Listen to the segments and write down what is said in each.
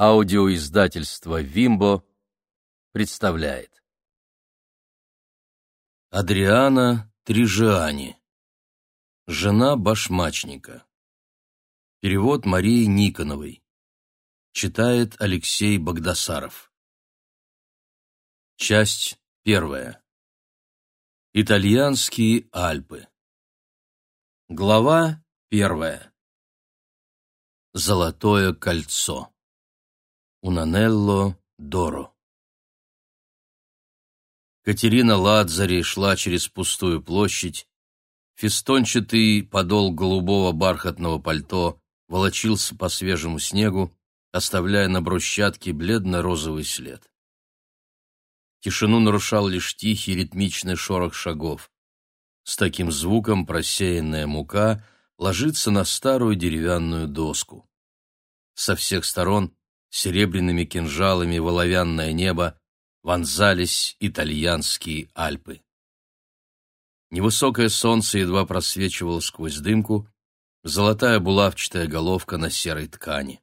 Аудиоиздательство «Вимбо» представляет. Адриана Трижиани. Жена башмачника. Перевод Марии Никоновой. Читает Алексей Богдасаров. Часть первая. Итальянские Альпы. Глава первая. Золотое кольцо. Унанелло Доро. Катерина Ладзари шла через пустую площадь. Фестончатый подол голубого бархатного пальто волочился по свежему снегу, оставляя на брусчатке бледно-розовый след. Тишину нарушал лишь тихий ритмичный шорох шагов. С таким звуком просеянная мука ложится на старую деревянную доску. Со всех сторон серебряными кинжалами в оловянное небо вонзались итальянские Альпы. Невысокое солнце едва просвечивало сквозь дымку, золотая булавчатая головка на серой ткани.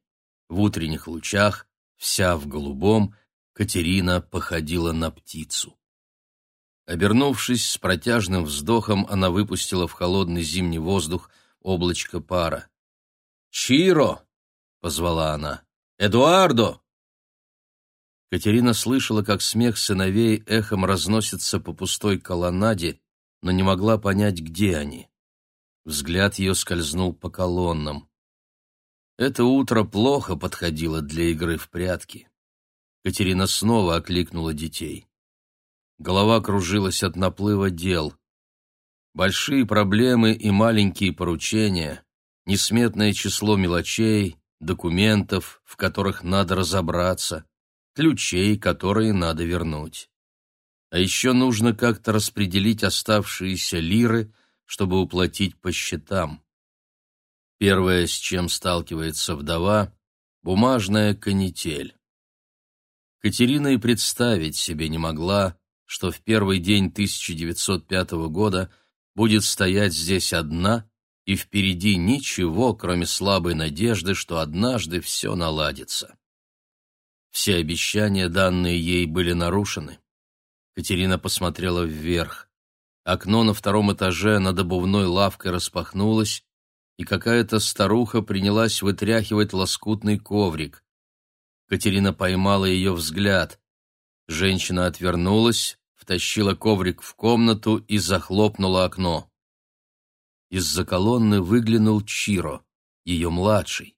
В утренних лучах, вся в голубом, Катерина походила на птицу. Обернувшись с протяжным вздохом, она выпустила в холодный зимний воздух облачко пара. «Чиро!» — позвала она. Эдуардо!» Катерина слышала, как смех сыновей эхом разносится по пустой колоннаде, но не могла понять, где они. Взгляд ее скользнул по колоннам. Это утро плохо подходило для игры в прятки. Катерина снова окликнула детей. Голова кружилась от наплыва дел. Большие проблемы и маленькие поручения, несметное число мелочей, документов, в которых надо разобраться, ключей, которые надо вернуть. А еще нужно как-то распределить оставшиеся лиры, чтобы уплатить по счетам. Первое, с чем сталкивается вдова — бумажная канитель. Катерина и представить себе не могла, что в первый день 1905 года будет стоять здесь одна и впереди ничего, кроме слабой надежды, что однажды все наладится. Все обещания, данные ей, были нарушены. Катерина посмотрела вверх. Окно на втором этаже над обувной лавкой распахнулось, и какая-то старуха принялась вытряхивать лоскутный коврик. Катерина поймала ее взгляд. Женщина отвернулась, втащила коврик в комнату и захлопнула окно. Из-за колонны выглянул Чиро, ее младший.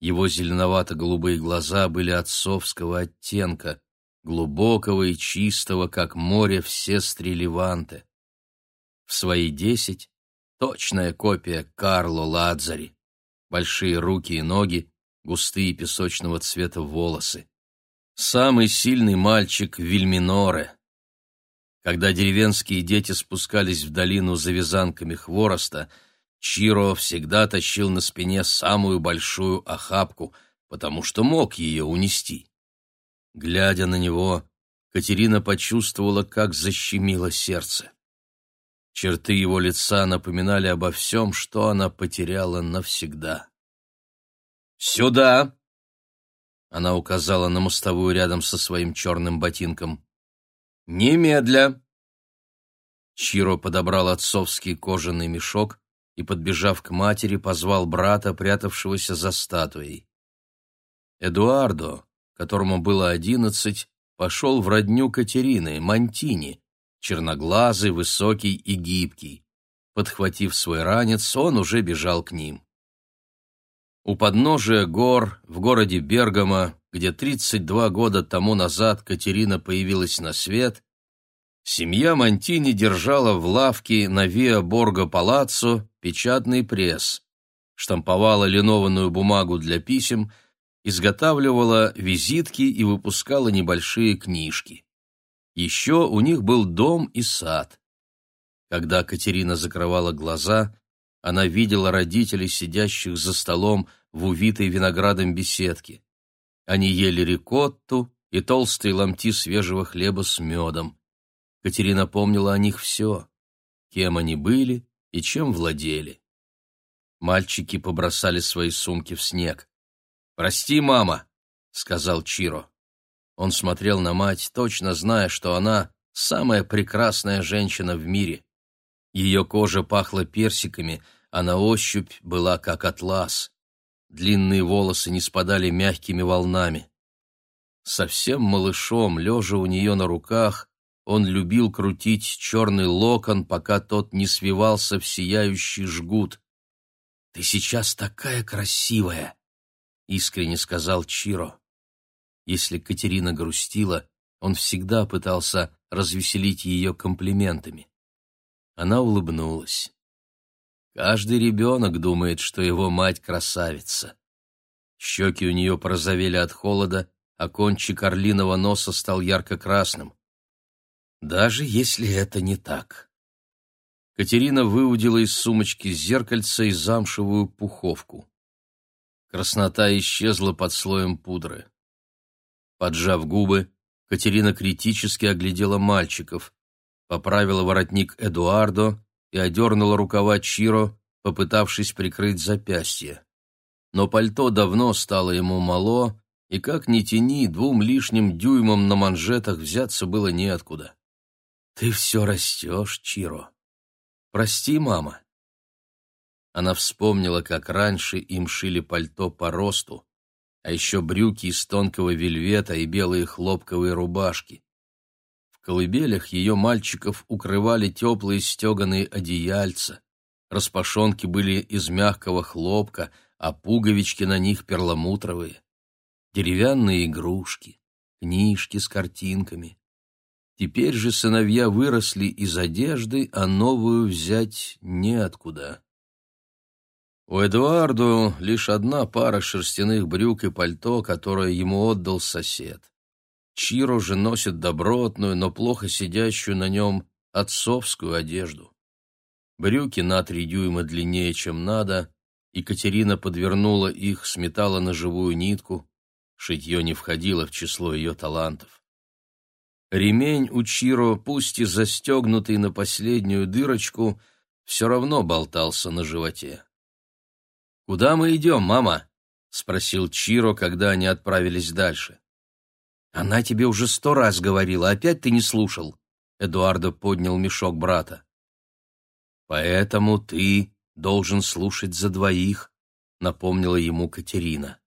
Его зеленовато-голубые глаза были отцовского оттенка, глубокого и чистого, как море в сестре Леванте. В свои десять точная копия Карло Ладзари. Большие руки и ноги, густые песочного цвета волосы. Самый сильный мальчик Вильминоре, когда деревенские дети спускались в долину за вязанками хвороста, Чиро всегда тащил на спине самую большую охапку, потому что мог ее унести. Глядя на него, Катерина почувствовала, как защемило сердце. Черты его лица напоминали обо всем, что она потеряла навсегда. «Сюда!» Она указала на мостовую рядом со своим черным ботинком. «Немедля!» Чиро подобрал отцовский кожаный мешок и, подбежав к матери, позвал брата, прятавшегося за статуей. Эдуардо, которому было одиннадцать, пошел в родню Катерины, Монтини, черноглазый, высокий и гибкий. Подхватив свой ранец, он уже бежал к ним. У подножия гор, в городе Бергамо, где 32 года тому назад Катерина появилась на свет, семья Монтини держала в лавке на Виа Борго Палаццо печатный пресс, штамповала линованную бумагу для писем, изготавливала визитки и выпускала небольшие книжки. Еще у них был дом и сад. Когда Катерина закрывала глаза, она видела родителей, сидящих за столом в увитой виноградом беседке. Они ели рикотту и толстые ломти свежего хлеба с медом. Катерина помнила о них все, кем они были и чем владели. Мальчики побросали свои сумки в снег. «Прости, мама!» — сказал Чиро. Он смотрел на мать, точно зная, что она самая прекрасная женщина в мире. Ее кожа пахла персиками, а на ощупь была как атлас. Длинные волосы не спадали мягкими волнами. Совсем малышом, лежа у нее на руках, он любил крутить черный локон, пока тот не свивался в сияющий жгут. «Ты сейчас такая красивая!» — искренне сказал Чиро. Если Катерина грустила, он всегда пытался развеселить ее комплиментами. Она улыбнулась. Каждый ребенок думает, что его мать красавица. Щеки у нее порозовели от холода, а кончик орлиного носа стал ярко-красным. Даже если это не так. Катерина выудила из сумочки зеркальце и замшевую пуховку. Краснота исчезла под слоем пудры. Поджав губы, Катерина критически оглядела мальчиков, поправила воротник Эдуардо и одернула рукава Чиро, попытавшись прикрыть запястье. Но пальто давно стало ему мало, и как ни тяни, двум лишним дюймам на манжетах взяться было неоткуда. «Ты все растешь, Чиро. Прости, мама». Она вспомнила, как раньше им шили пальто по росту, а еще брюки из тонкого вельвета и белые хлопковые рубашки. Колыбелях ее мальчиков укрывали теплые стеганые одеяльца, распашонки были из мягкого хлопка, а пуговички на них перламутровые деревянные игрушки, книжки с картинками. Теперь же сыновья выросли из одежды, а новую взять неоткуда. У Эдуарду лишь одна пара шерстяных брюк и пальто, которое ему отдал сосед. Чиро же носит добротную, но плохо сидящую на нем отцовскую одежду. Брюки на три дюйма длиннее, чем надо, Екатерина подвернула их, сметала на живую нитку, Шитье не входило в число ее талантов. Ремень у Чиро, пусть и застегнутый на последнюю дырочку, все равно болтался на животе. «Куда мы идем, мама?» — спросил Чиро, когда они отправились дальше. «Она тебе уже сто раз говорила, опять ты не слушал». Эдуардо поднял мешок брата. «Поэтому ты должен слушать за двоих», — напомнила ему Катерина.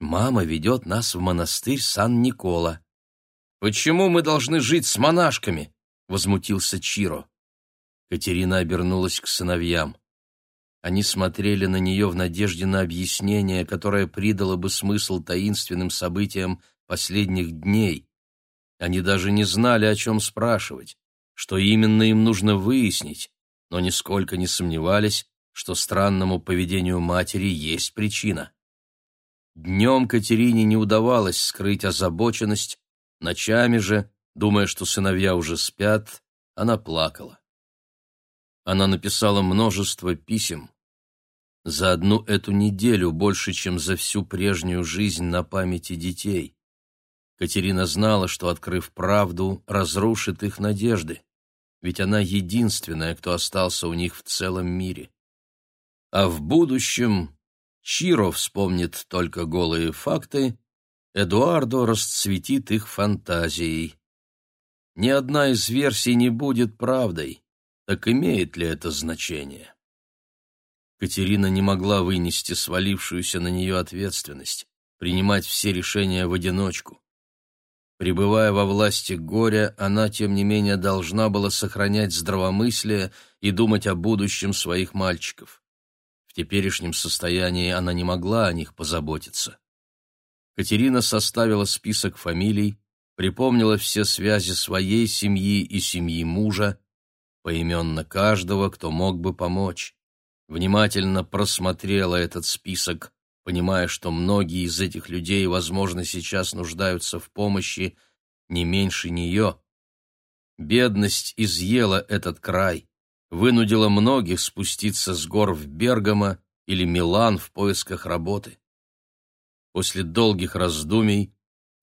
Мама ведет нас в монастырь Сан-Никола. Почему мы должны жить с монашками? возмутился Чиро. Катерина обернулась к сыновьям. Они смотрели на нее в надежде на объяснение, которое придало бы смысл таинственным событиям последних дней. Они даже не знали, о чем спрашивать, что именно им нужно выяснить, но нисколько не сомневались, что странному поведению матери есть причина. Днем Катерине не удавалось скрыть озабоченность, ночами же, думая, что сыновья уже спят, она плакала. Она написала множество писем. За одну эту неделю больше, чем за всю прежнюю жизнь на памяти детей. Катерина знала, что, открыв правду, разрушит их надежды, ведь она единственная, кто остался у них в целом мире. А в будущем Чиро вспомнит только голые факты, Эдуардо расцветит их фантазией. Ни одна из версий не будет правдой, так имеет ли это значение? Катерина не могла вынести свалившуюся на нее ответственность, принимать все решения в одиночку. Пребывая во власти горя, она, тем не менее, должна была сохранять здравомыслие и думать о будущем своих мальчиков. В теперешнем состоянии она не могла о них позаботиться. Катерина составила список фамилий, припомнила все связи своей семьи и семьи мужа, поименно каждого, кто мог бы помочь. Внимательно просмотрела этот список, понимая, что многие из этих людей, возможно, сейчас нуждаются в помощи не меньше нее. Бедность изъела этот край вынудила многих спуститься с гор в Бергамо или Милан в поисках работы. После долгих раздумий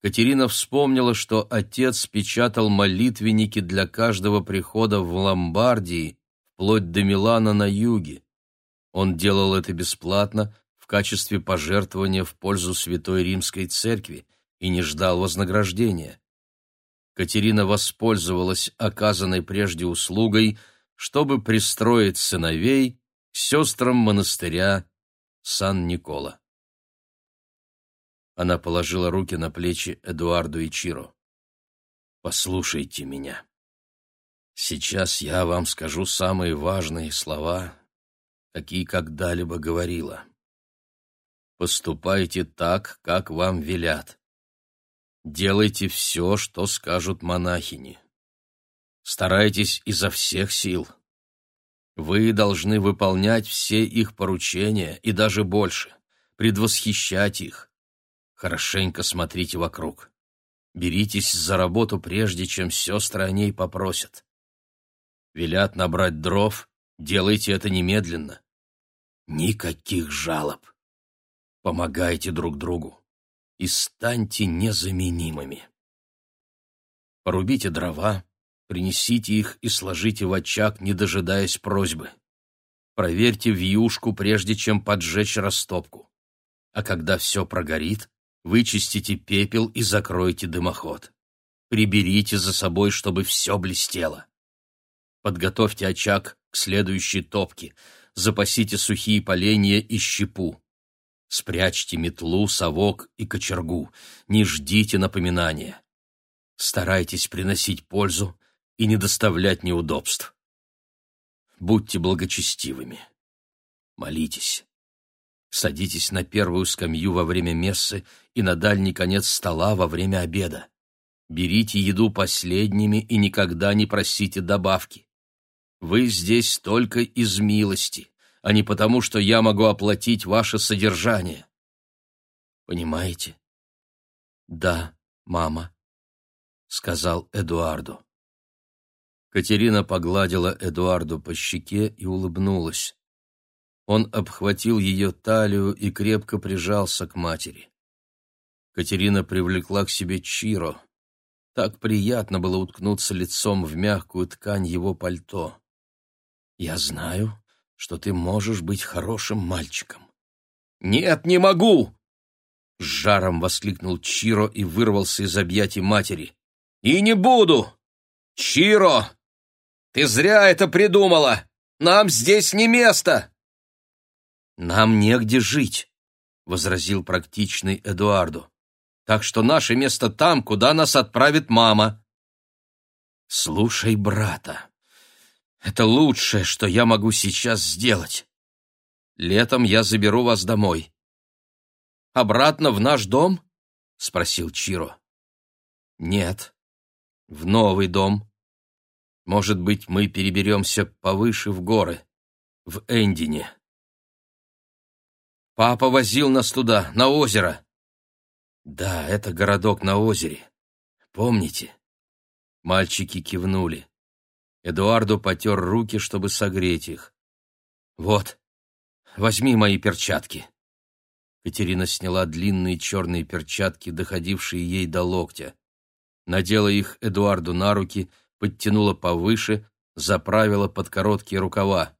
Катерина вспомнила, что отец печатал молитвенники для каждого прихода в Ломбардии, вплоть до Милана на юге. Он делал это бесплатно, качестве пожертвования в пользу Святой Римской Церкви и не ждал вознаграждения. Катерина воспользовалась оказанной прежде услугой, чтобы пристроить сыновей к сестрам монастыря Сан-Никола. Она положила руки на плечи Эдуарду и Чиро. «Послушайте меня. Сейчас я вам скажу самые важные слова, какие когда-либо говорила. Поступайте так, как вам велят. Делайте все, что скажут монахини. Старайтесь изо всех сил. Вы должны выполнять все их поручения и даже больше, предвосхищать их. Хорошенько смотрите вокруг. Беритесь за работу, прежде чем сестры о ней попросят. Велят набрать дров, делайте это немедленно. Никаких жалоб. Помогайте друг другу и станьте незаменимыми. Порубите дрова, принесите их и сложите в очаг, не дожидаясь просьбы. Проверьте вьюшку, прежде чем поджечь растопку. А когда все прогорит, вычистите пепел и закройте дымоход. Приберите за собой, чтобы все блестело. Подготовьте очаг к следующей топке, запасите сухие поленья и щепу. Спрячьте метлу, совок и кочергу, не ждите напоминания. Старайтесь приносить пользу, и не доставлять неудобств. Будьте благочестивыми. Молитесь. Садитесь на первую скамью во время мессы и на дальний конец стола во время обеда. Берите еду последними и никогда не просите добавки. Вы здесь только из милости, а не потому, что я могу оплатить ваше содержание. Понимаете? Да, мама, сказал Эдуарду. Катерина погладила Эдуарду по щеке и улыбнулась. Он обхватил ее талию и крепко прижался к матери. Катерина привлекла к себе Чиро. Так приятно было уткнуться лицом в мягкую ткань его пальто. «Я знаю, что ты можешь быть хорошим мальчиком». «Нет, не могу!» С жаром воскликнул Чиро и вырвался из объятий матери. «И не буду! Чиро, ты зря это придумала! Нам здесь не место!» «Нам негде жить», — возразил практичный Эдуарду. «Так что наше место там, куда нас отправит мама». «Слушай брата. Это лучшее, что я могу сейчас сделать. Летом я заберу вас домой». «Обратно в наш дом?» — спросил Чиро. «Нет, в новый дом», может быть, мы переберемся повыше в горы, в Эндине. Папа возил нас туда, на озеро. Да, это городок на озере. Помните? Мальчики кивнули. Эдуарду потер руки, чтобы согреть их. Вот, возьми мои перчатки. Катерина сняла длинные черные перчатки, доходившие ей до локтя. Надела их Эдуарду на руки, подтянула повыше, заправила под короткие рукава.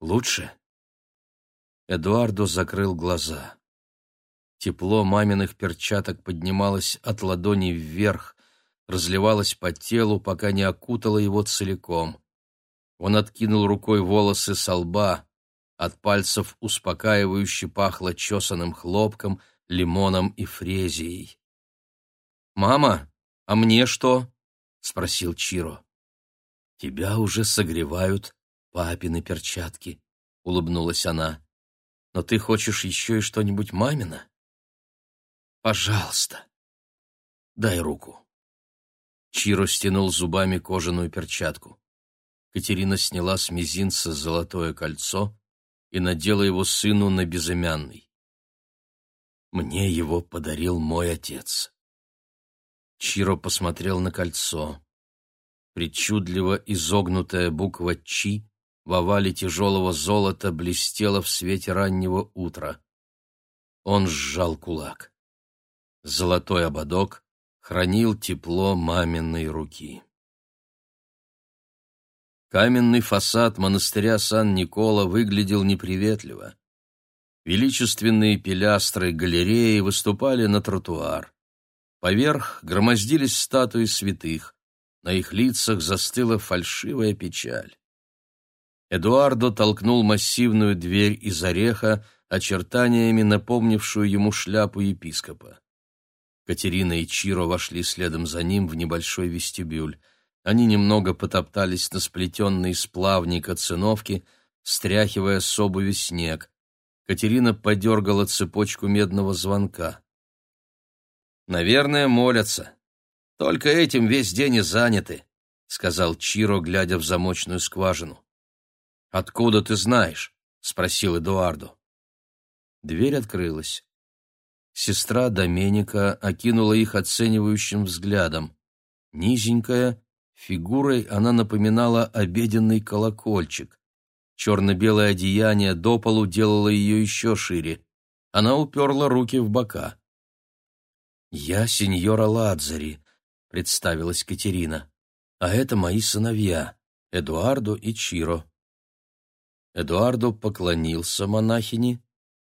«Лучше?» Эдуардо закрыл глаза. Тепло маминых перчаток поднималось от ладони вверх, разливалось по телу, пока не окутало его целиком. Он откинул рукой волосы со лба, от пальцев успокаивающе пахло чесаным хлопком, лимоном и фрезией. «Мама, а мне что?» — спросил Чиро. «Тебя уже согревают папины перчатки», — улыбнулась она. «Но ты хочешь еще и что-нибудь мамино?» «Пожалуйста, дай руку». Чиро стянул зубами кожаную перчатку. Катерина сняла с мизинца золотое кольцо и надела его сыну на безымянный. «Мне его подарил мой отец. Чиро посмотрел на кольцо. Причудливо изогнутая буква «Чи» в овале тяжелого золота блестела в свете раннего утра. Он сжал кулак. Золотой ободок хранил тепло маминой руки. Каменный фасад монастыря Сан-Никола выглядел неприветливо. Величественные пилястры галереи выступали на тротуар. Поверх громоздились статуи святых. На их лицах застыла фальшивая печаль. Эдуардо толкнул массивную дверь из ореха, очертаниями напомнившую ему шляпу епископа. Катерина и Чиро вошли следом за ним в небольшой вестибюль. Они немного потоптались на сплетенной из плавника циновке, стряхивая с обуви снег. Катерина подергала цепочку медного звонка. «Наверное, молятся. Только этим весь день и заняты», — сказал Чиро, глядя в замочную скважину. «Откуда ты знаешь?» — спросил Эдуардо. Дверь открылась. Сестра Доменика окинула их оценивающим взглядом. Низенькая, фигурой она напоминала обеденный колокольчик. Черно-белое одеяние до полу делало ее еще шире. Она уперла руки в бока. «Я сеньора Ладзари», — представилась Катерина. «А это мои сыновья, Эдуардо и Чиро». Эдуардо поклонился монахине,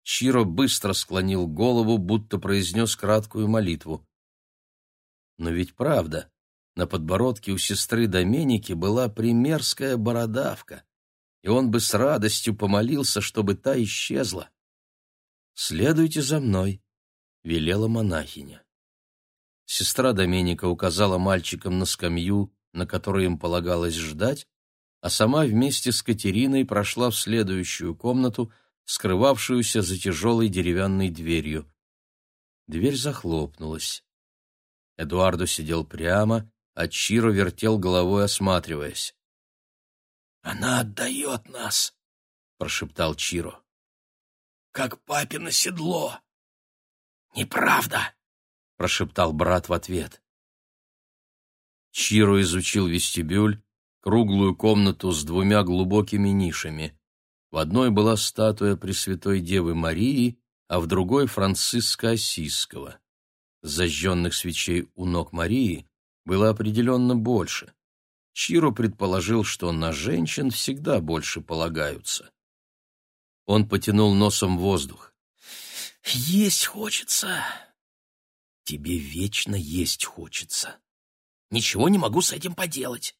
Чиро быстро склонил голову, будто произнес краткую молитву. Но ведь правда, на подбородке у сестры Доменики была примерская бородавка, и он бы с радостью помолился, чтобы та исчезла. «Следуйте за мной», — велела монахиня. Сестра Доменика указала мальчикам на скамью, на которой им полагалось ждать, а сама вместе с Катериной прошла в следующую комнату — скрывавшуюся за тяжелой деревянной дверью. Дверь захлопнулась. Эдуардо сидел прямо, а Чиро вертел головой, осматриваясь. «Она отдает нас», — прошептал Чиро. «Как папино седло». «Неправда», — прошептал брат в ответ. Чиро изучил вестибюль, круглую комнату с двумя глубокими нишами. В одной была статуя Пресвятой Девы Марии, а в другой — Франциска Осиского. Зажженных свечей у ног Марии было определенно больше. Чиро предположил, что на женщин всегда больше полагаются. Он потянул носом воздух. «Есть хочется!» «Тебе вечно есть хочется!» «Ничего не могу с этим поделать!»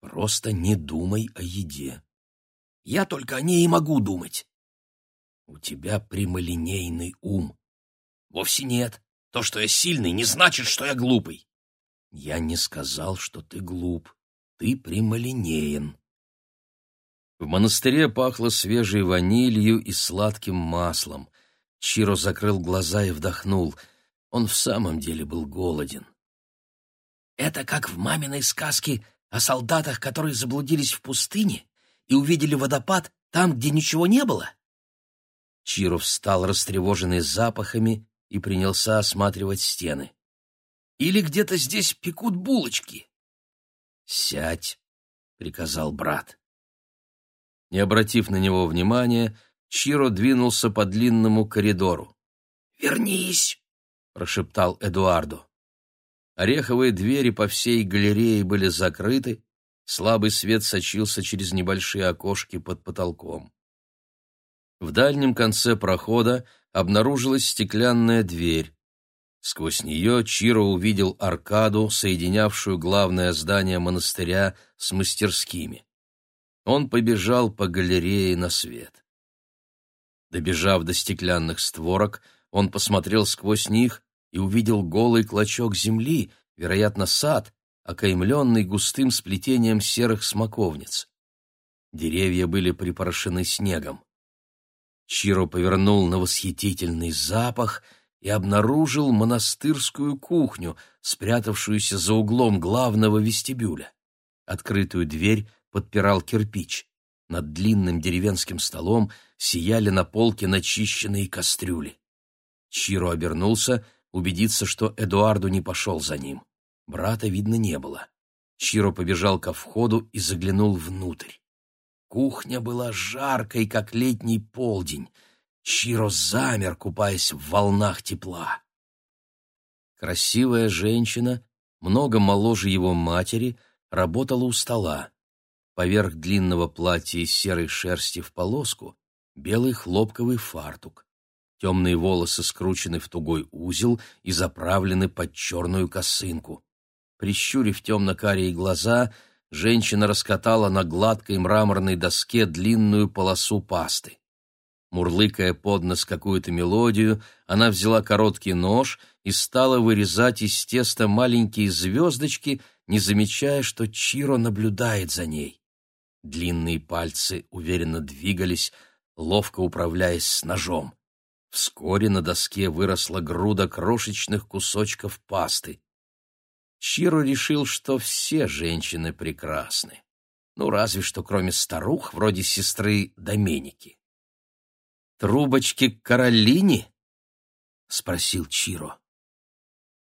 «Просто не думай о еде!» Я только о ней и могу думать. У тебя прямолинейный ум. Вовсе нет. То, что я сильный, не значит, что я глупый. Я не сказал, что ты глуп. Ты прямолинеен. В монастыре пахло свежей ванилью и сладким маслом. Чиро закрыл глаза и вдохнул. Он в самом деле был голоден. «Это как в маминой сказке о солдатах, которые заблудились в пустыне и увидели водопад там, где ничего не было?» Чиров встал, растревоженный запахами, и принялся осматривать стены. «Или где-то здесь пекут булочки?» «Сядь», — приказал брат. Не обратив на него внимания, Чиро двинулся по длинному коридору. «Вернись!» — прошептал Эдуарду. Ореховые двери по всей галерее были закрыты, Слабый свет сочился через небольшие окошки под потолком. В дальнем конце прохода обнаружилась стеклянная дверь. Сквозь нее Чиро увидел аркаду, соединявшую главное здание монастыря с мастерскими. Он побежал по галерее на свет. Добежав до стеклянных створок, он посмотрел сквозь них и увидел голый клочок земли, вероятно, сад, окаймленный густым сплетением серых смоковниц. Деревья были припорошены снегом. Чиро повернул на восхитительный запах и обнаружил монастырскую кухню, спрятавшуюся за углом главного вестибюля. Открытую дверь подпирал кирпич. Над длинным деревенским столом сияли на полке начищенные кастрюли. Чиро обернулся, убедиться, что Эдуарду не пошел за ним. Брата видно не было. Чиро побежал ко входу и заглянул внутрь. Кухня была жаркой, как летний полдень. Чиро замер, купаясь в волнах тепла. Красивая женщина, много моложе его матери, работала у стола. Поверх длинного платья из серой шерсти в полоску белый хлопковый фартук. Темные волосы скручены в тугой узел и заправлены под черную косынку. Прищурив темно-карие глаза, женщина раскатала на гладкой мраморной доске длинную полосу пасты. Мурлыкая под нос какую-то мелодию, она взяла короткий нож и стала вырезать из теста маленькие звездочки, не замечая, что Чиро наблюдает за ней. Длинные пальцы уверенно двигались, ловко управляясь с ножом. Вскоре на доске выросла груда крошечных кусочков пасты. Чиро решил, что все женщины прекрасны. Ну, разве что кроме старух, вроде сестры Доменики. «Трубочки Каролине?» — спросил Чиро.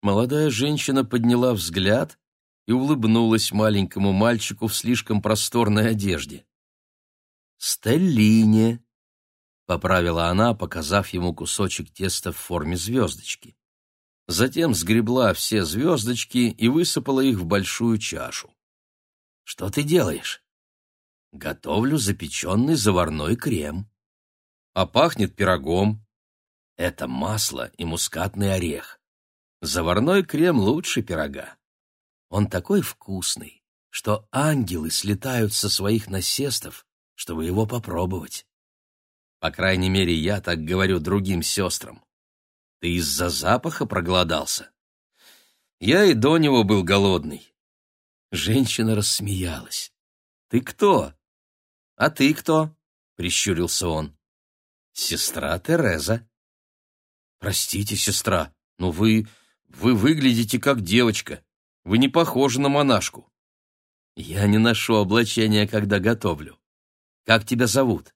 Молодая женщина подняла взгляд и улыбнулась маленькому мальчику в слишком просторной одежде. «Стеллине», — поправила она, показав ему кусочек теста в форме звездочки. Затем сгребла все звездочки и высыпала их в большую чашу. «Что ты делаешь?» «Готовлю запеченный заварной крем». «А пахнет пирогом». «Это масло и мускатный орех. Заварной крем лучше пирога. Он такой вкусный, что ангелы слетают со своих насестов, чтобы его попробовать. По крайней мере, я так говорю другим сестрам. Ты из-за запаха проголодался? Я и до него был голодный. Женщина рассмеялась. Ты кто? А ты кто? Прищурился он. Сестра Тереза. Простите, сестра, но вы... вы выглядите как девочка. Вы не похожи на монашку. Я не ношу облачения, когда готовлю. Как тебя зовут?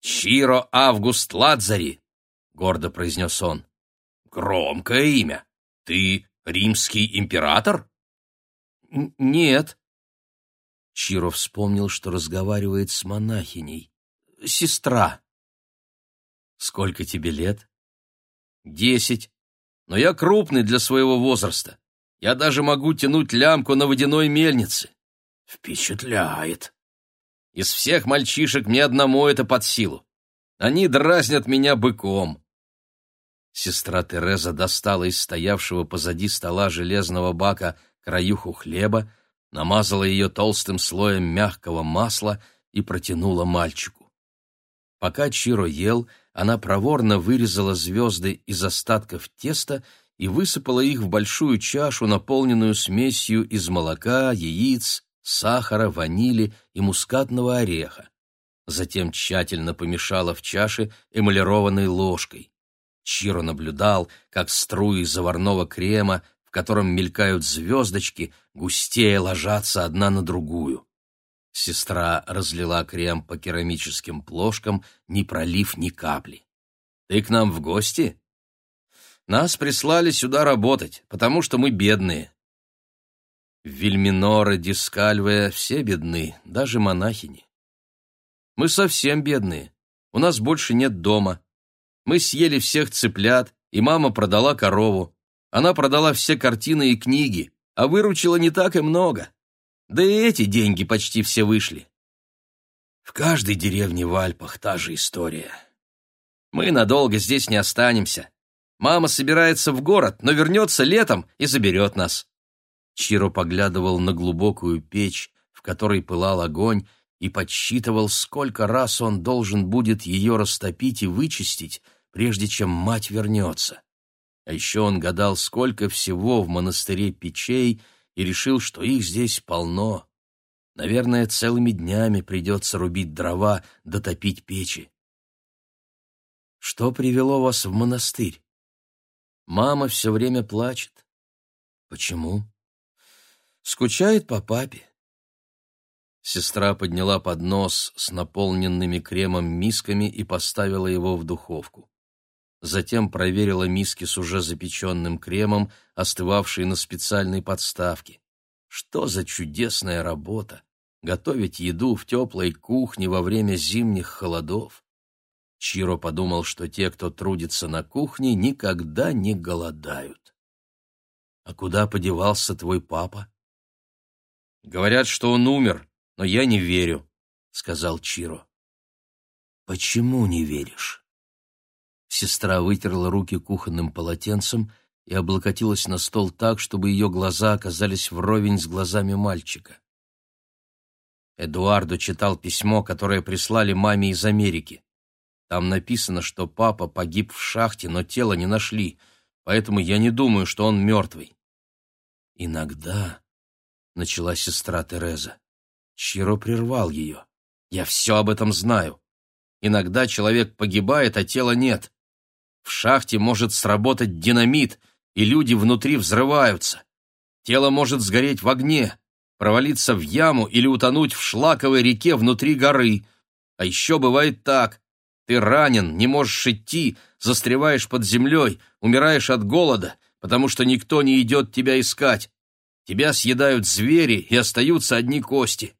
Чиро Август Ладзари, гордо произнес он. Громкое имя. Ты римский император? Н нет. Чиро вспомнил, что разговаривает с монахиней. Сестра. Сколько тебе лет? Десять. Но я крупный для своего возраста. Я даже могу тянуть лямку на водяной мельнице. Впечатляет. Из всех мальчишек мне одному это под силу. Они дразнят меня быком. Сестра Тереза достала из стоявшего позади стола железного бака краюху хлеба, намазала ее толстым слоем мягкого масла и протянула мальчику. Пока Чиро ел, она проворно вырезала звезды из остатков теста и высыпала их в большую чашу, наполненную смесью из молока, яиц, сахара, ванили и мускатного ореха. Затем тщательно помешала в чаше эмалированной ложкой. Чиро наблюдал, как струи заварного крема, в котором мелькают звездочки, густее ложатся одна на другую. Сестра разлила крем по керамическим плошкам, не пролив ни капли. «Ты к нам в гости?» Нас прислали сюда работать, потому что мы бедные. Вильминоры, Дискальве все бедны, даже монахини. Мы совсем бедные. У нас больше нет дома. Мы съели всех цыплят, и мама продала корову. Она продала все картины и книги, а выручила не так и много. Да и эти деньги почти все вышли. В каждой деревне в Альпах та же история. Мы надолго здесь не останемся. Мама собирается в город, но вернется летом и заберет нас». Чиро поглядывал на глубокую печь, в которой пылал огонь, и подсчитывал, сколько раз он должен будет ее растопить и вычистить, прежде чем мать вернется. А еще он гадал, сколько всего в монастыре печей, и решил, что их здесь полно. Наверное, целыми днями придется рубить дрова, дотопить печи. «Что привело вас в монастырь?» Мама все время плачет. Почему? Скучает по папе. Сестра подняла поднос с наполненными кремом мисками и поставила его в духовку. Затем проверила миски с уже запеченным кремом, остывавшие на специальной подставке. Что за чудесная работа! Готовить еду в теплой кухне во время зимних холодов. Чиро подумал, что те, кто трудится на кухне, никогда не голодают. «А куда подевался твой папа?» «Говорят, что он умер, но я не верю», — сказал Чиро. Почему не веришь? Сестра вытерла руки кухонным полотенцем и облокотилась на стол так, чтобы ее глаза оказались вровень с глазами мальчика. Эдуардо читал письмо, которое прислали маме из Америки. Там написано, что папа погиб в шахте, но тело не нашли, поэтому я не думаю, что он мертвый. «Иногда», — начала сестра Тереза, — Чиро прервал ее. «Я все об этом знаю. Иногда человек погибает, а тела нет. В шахте может сработать динамит, и люди внутри взрываются. Тело может сгореть в огне, провалиться в яму или утонуть в шлаковой реке внутри горы. А еще бывает так. Ты ранен, не можешь идти, застреваешь под землей, умираешь от голода, потому что никто не идет тебя искать. Тебя съедают звери, и остаются одни кости.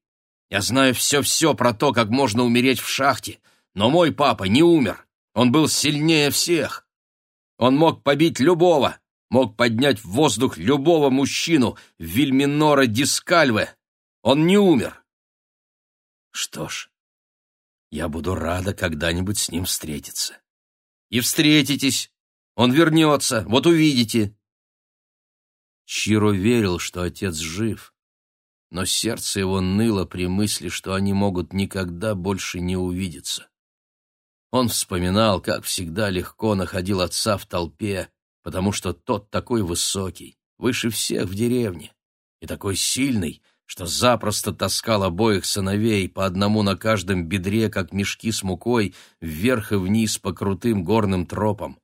Я знаю все-все про то, как можно умереть в шахте, но мой папа не умер. Он был сильнее всех. Он мог побить любого, мог поднять в воздух любого мужчину, Вильминора Дискальве. Он не умер. Что ж, я буду рада когда-нибудь с ним встретиться. И встретитесь. Он вернется, вот увидите. Чиро верил, что отец жив, но сердце его ныло при мысли, что они могут никогда больше не увидеться. Он вспоминал, как всегда легко находил отца в толпе, потому что тот такой высокий, выше всех в деревне, и такой сильный, что запросто таскал обоих сыновей по одному на каждом бедре, как мешки с мукой, вверх и вниз по крутым горным тропам.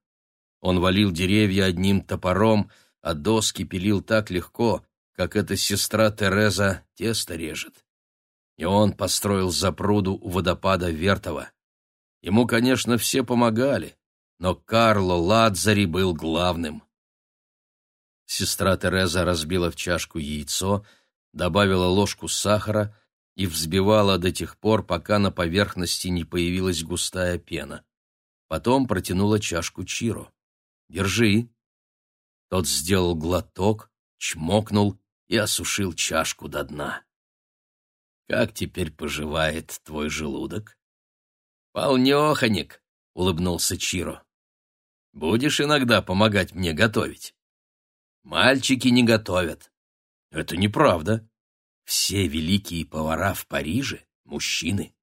Он валил деревья одним топором, а доски пилил так легко, как эта сестра Тереза тесто режет. И он построил запруду у водопада Вертова. Ему, конечно, все помогали, но Карло Ладзари был главным. Сестра Тереза разбила в чашку яйцо, добавила ложку сахара и взбивала до тех пор, пока на поверхности не появилась густая пена. Потом протянула чашку Чиро. «Держи». Тот сделал глоток, чмокнул и осушил чашку до дна. «Как теперь поживает твой желудок?» «Полнеханик», — улыбнулся Чиро. «Будешь иногда помогать мне готовить?» «Мальчики не готовят». «Это неправда. Все великие повара в Париже — мужчины.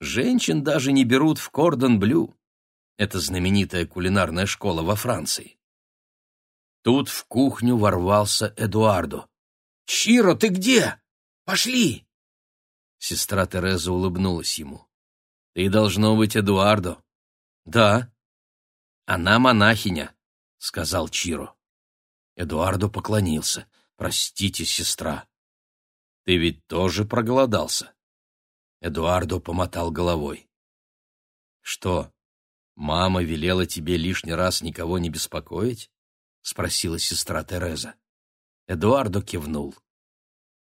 Женщин даже не берут в Кордон-Блю. Это знаменитая кулинарная школа во Франции. Тут в кухню ворвался Эдуардо. «Чиро, ты где? Пошли!» Сестра Тереза улыбнулась ему. Ты должно быть Эдуардо. Да. Она монахиня, сказал Чиро. Эдуардо поклонился. Простите, сестра. Ты ведь тоже проголодался. Эдуардо помотал головой. Что, мама велела тебе лишний раз никого не беспокоить? спросила сестра Тереза. Эдуардо кивнул.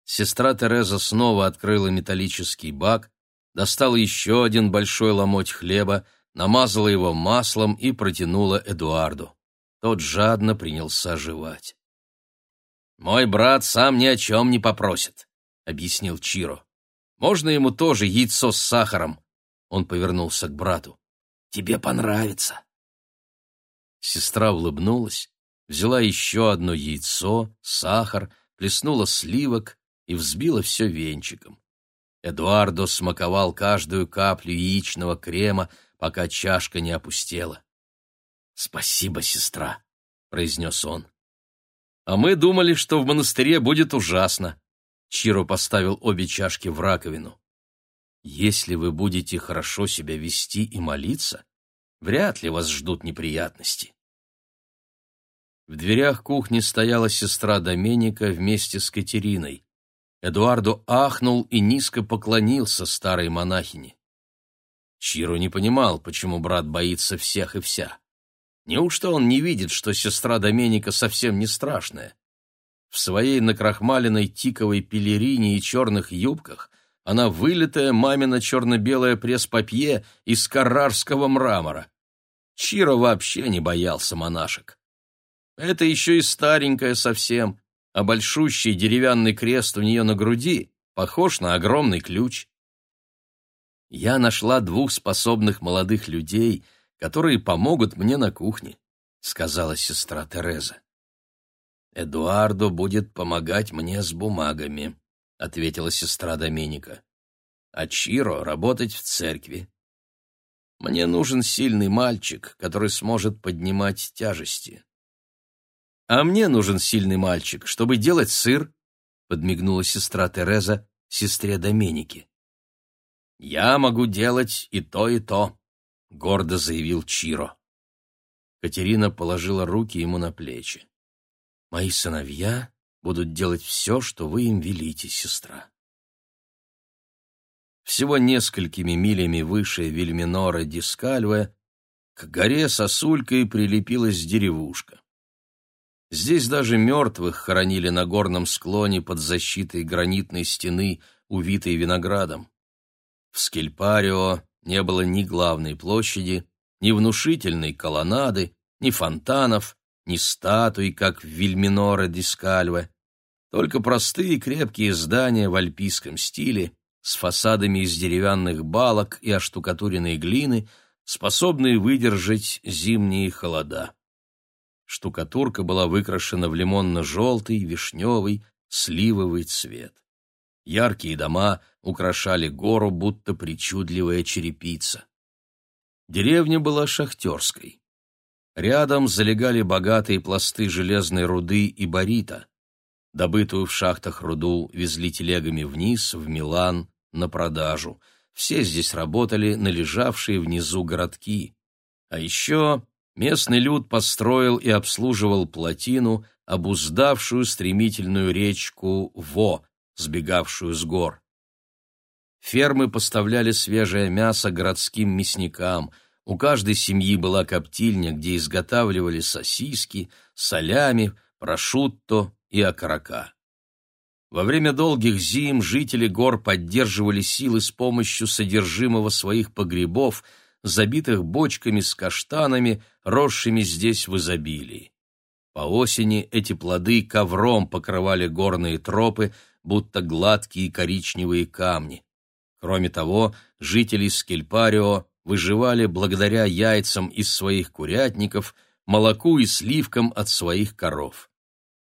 Сестра Тереза снова открыла металлический бак, достала еще один большой ломоть хлеба, намазала его маслом и протянула Эдуарду. Тот жадно принялся жевать. «Мой брат сам ни о чем не попросит», — объяснил Чиро. «Можно ему тоже яйцо с сахаром?» Он повернулся к брату. «Тебе понравится». Сестра улыбнулась, взяла еще одно яйцо, сахар, плеснула сливок и взбила все венчиком. Эдуардо смаковал каждую каплю яичного крема, пока чашка не опустела. «Спасибо, сестра», — произнес он. «А мы думали, что в монастыре будет ужасно». Чиро поставил обе чашки в раковину. «Если вы будете хорошо себя вести и молиться, вряд ли вас ждут неприятности». В дверях кухни стояла сестра Доменика вместе с Катериной. Эдуарду ахнул и низко поклонился старой монахине. Чиру не понимал, почему брат боится всех и вся. Неужто он не видит, что сестра Доменика совсем не страшная? В своей накрахмаленной тиковой пелерине и черных юбках она вылитая мамина черно-белая пресс-папье из каррарского мрамора. Чиро вообще не боялся монашек. Это еще и старенькая совсем, а большущий деревянный крест у нее на груди похож на огромный ключ. Я нашла двух способных молодых людей, которые помогут мне на кухне, сказала сестра Тереза. Эдуардо будет помогать мне с бумагами, ответила сестра Доменика. А Чиро работать в церкви. Мне нужен сильный мальчик, который сможет поднимать тяжести. А мне нужен сильный мальчик, чтобы делать сыр, подмигнула сестра Тереза сестре Доменике. Я могу делать и то, и то, гордо заявил Чиро. Катерина положила руки ему на плечи. Мои сыновья будут делать все, что вы им велите, сестра. Всего несколькими милями выше Вильминора Дискальве к горе сосулькой прилепилась деревушка. Здесь даже мертвых хоронили на горном склоне под защитой гранитной стены, увитой виноградом. В Скельпарио не было ни главной площади, ни внушительной колоннады, ни фонтанов, ни статуй, как в Вильминоре Дискальве, только простые крепкие здания в альпийском стиле, с фасадами из деревянных балок и оштукатуренной глины, способные выдержать зимние холода. Штукатурка была выкрашена в лимонно-желтый, вишневый, сливовый цвет. Яркие дома украшали гору, будто причудливая черепица. Деревня была шахтерской. Рядом залегали богатые пласты железной руды и барита. Добытую в шахтах руду везли телегами вниз, в Милан, на продажу. Все здесь работали на лежавшие внизу городки. А еще местный люд построил и обслуживал плотину, обуздавшую стремительную речку Во, сбегавшую с гор. Фермы поставляли свежее мясо городским мясникам. У каждой семьи была коптильня, где изготавливали сосиски, солями, прошутто и окорока. Во время долгих зим жители гор поддерживали силы с помощью содержимого своих погребов, забитых бочками с каштанами, росшими здесь в изобилии. По осени эти плоды ковром покрывали горные тропы, будто гладкие коричневые камни. Кроме того, жители Скельпарио выживали благодаря яйцам из своих курятников, молоку и сливкам от своих коров.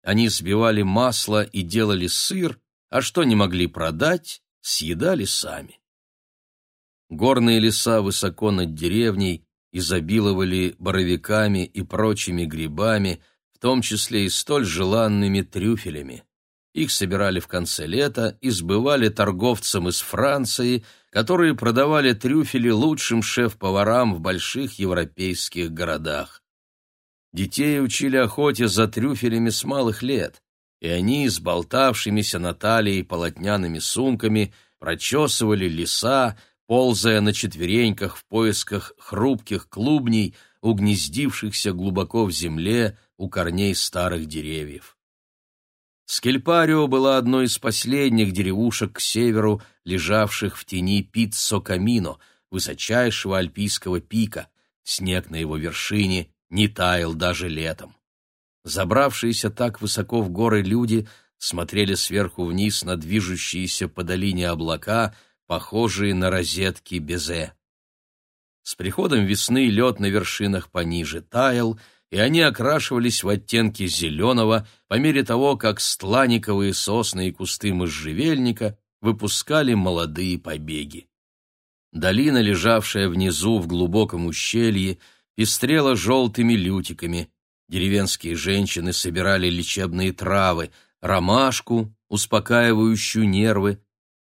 Они сбивали масло и делали сыр, а что не могли продать, съедали сами. Горные леса высоко над деревней изобиловали боровиками и прочими грибами, в том числе и столь желанными трюфелями. Их собирали в конце лета и сбывали торговцам из Франции, которые продавали трюфели лучшим шеф-поварам в больших европейских городах. Детей учили охоте за трюфелями с малых лет, и они с болтавшимися на талии полотняными сумками прочесывали леса, ползая на четвереньках в поисках хрупких клубней, угнездившихся глубоко в земле у корней старых деревьев. Скельпарио была одной из последних деревушек к северу, лежавших в тени Пиццо-Камино, высочайшего альпийского пика. Снег на его вершине не таял даже летом. Забравшиеся так высоко в горы люди смотрели сверху вниз на движущиеся по долине облака, похожие на розетки безе. С приходом весны лед на вершинах пониже таял, и они окрашивались в оттенки зеленого по мере того, как стланиковые сосны и кусты можжевельника выпускали молодые побеги. Долина, лежавшая внизу в глубоком ущелье, пестрела желтыми лютиками. Деревенские женщины собирали лечебные травы, ромашку, успокаивающую нервы,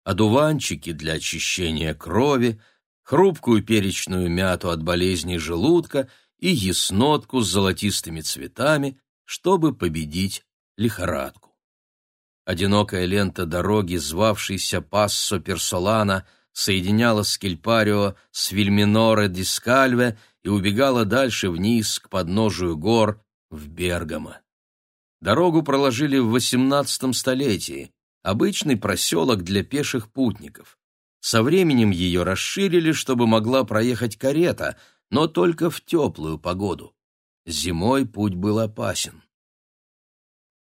одуванчики для очищения крови, хрупкую перечную мяту от болезней желудка и яснотку с золотистыми цветами, чтобы победить лихорадку. Одинокая лента дороги, звавшейся Пассо Персолана, соединяла Скельпарио с Вильминоре ди Скальве и убегала дальше вниз к подножию гор в Бергамо. Дорогу проложили в XVIII столетии, обычный проселок для пеших путников. Со временем ее расширили, чтобы могла проехать карета, но только в теплую погоду. Зимой путь был опасен.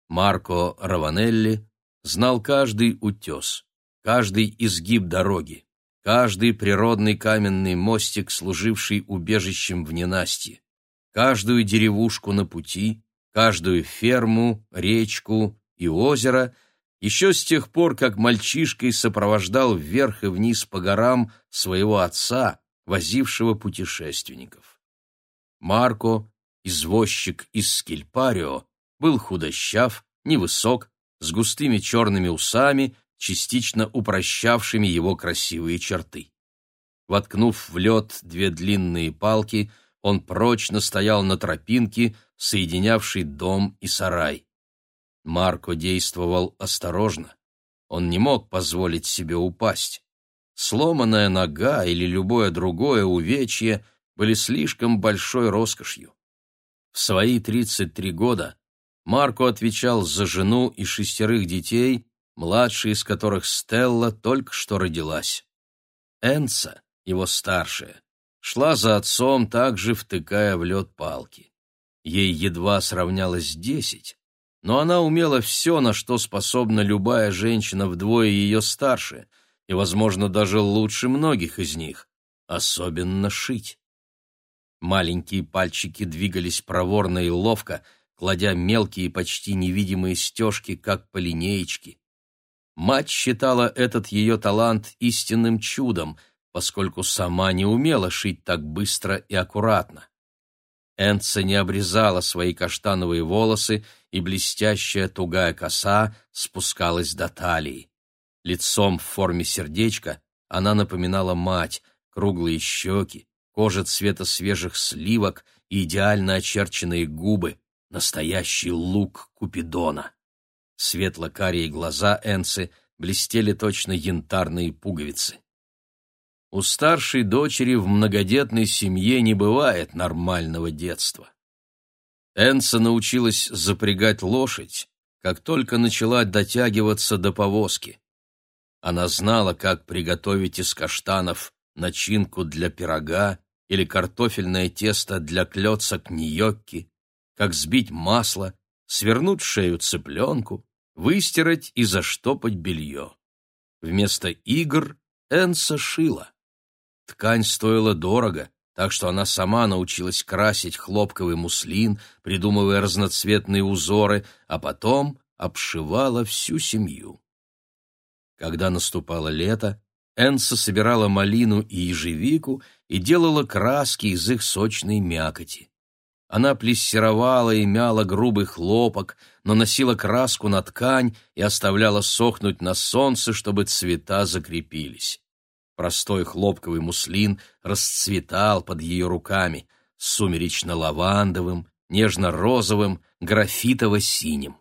Марко Раванелли знал каждый утес, каждый изгиб дороги каждый природный каменный мостик, служивший убежищем в ненастье, каждую деревушку на пути, каждую ферму, речку и озеро — еще с тех пор, как мальчишкой сопровождал вверх и вниз по горам своего отца, возившего путешественников. Марко, извозчик из Скильпарио, был худощав, невысок, с густыми черными усами, частично упрощавшими его красивые черты. Воткнув в лед две длинные палки, он прочно стоял на тропинке, соединявшей дом и сарай. Марко действовал осторожно. Он не мог позволить себе упасть. Сломанная нога или любое другое увечье были слишком большой роскошью. В свои 33 года Марко отвечал за жену и шестерых детей, младшая из которых Стелла только что родилась. Энца, его старшая, шла за отцом, также втыкая в лед палки. Ей едва сравнялось десять, но она умела все, на что способна любая женщина вдвое ее старше, и, возможно, даже лучше многих из них, особенно шить. Маленькие пальчики двигались проворно и ловко, кладя мелкие, почти невидимые стежки, как по линеечке. Мать считала этот ее талант истинным чудом, поскольку сама не умела шить так быстро и аккуратно. Энца не обрезала свои каштановые волосы, и блестящая тугая коса спускалась до талии. Лицом в форме сердечка она напоминала мать, круглые щеки, кожа цвета свежих сливок и идеально очерченные губы, настоящий лук Купидона. Светло-карие глаза Энцы блестели точно янтарные пуговицы. У старшей дочери в многодетной семье не бывает нормального детства. Энса научилась запрягать лошадь, как только начала дотягиваться до повозки. Она знала, как приготовить из каштанов начинку для пирога или картофельное тесто для клёцок ньокки, как сбить масло, свернуть шею цыпленку, выстирать и заштопать белье. Вместо игр Энса шила. Ткань стоила дорого, так что она сама научилась красить хлопковый муслин, придумывая разноцветные узоры, а потом обшивала всю семью. Когда наступало лето, Энса собирала малину и ежевику и делала краски из их сочной мякоти. Она плессировала и мяла грубый хлопок, но носила краску на ткань и оставляла сохнуть на солнце, чтобы цвета закрепились. Простой хлопковый муслин расцветал под ее руками, сумеречно-лавандовым, нежно-розовым, графитово-синим.